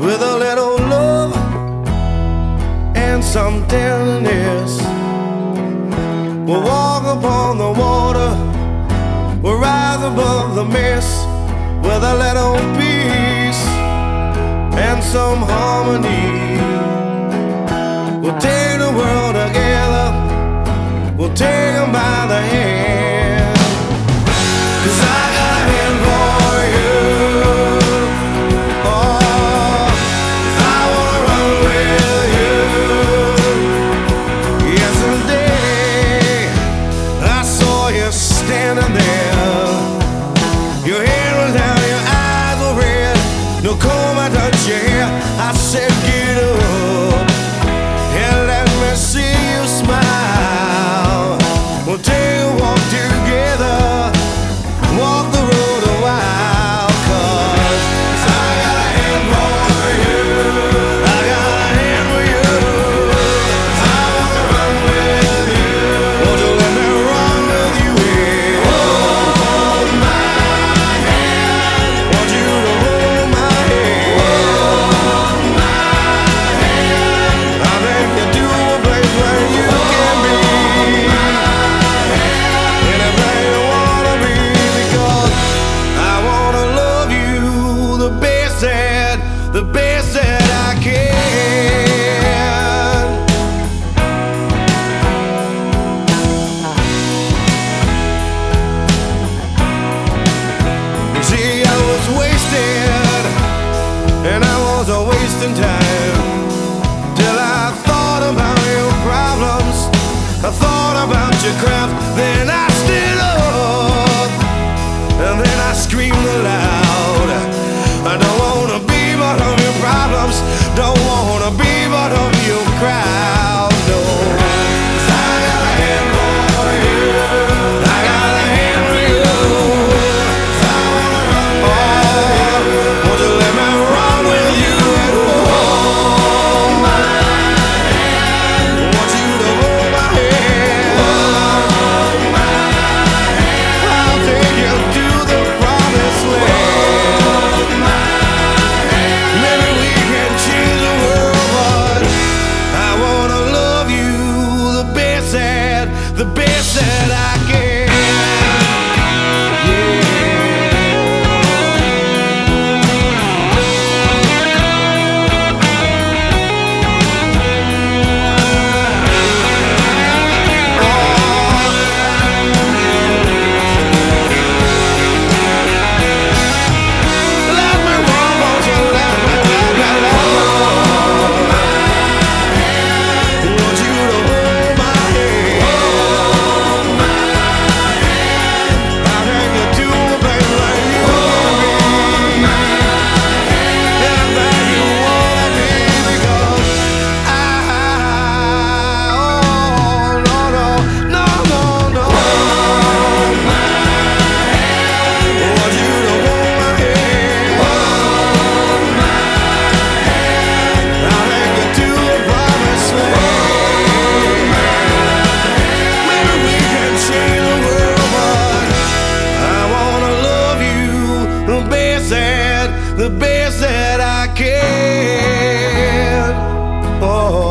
with a little love and some tenderness. We'll walk upon the water, we'll rise above the mist with a little peace and some harmony. We'll take the world together, we'll take them by the hand. you're standing there. Your hair was down, your eyes were red. No comb, I touched your hair. I said. is that I. Oh.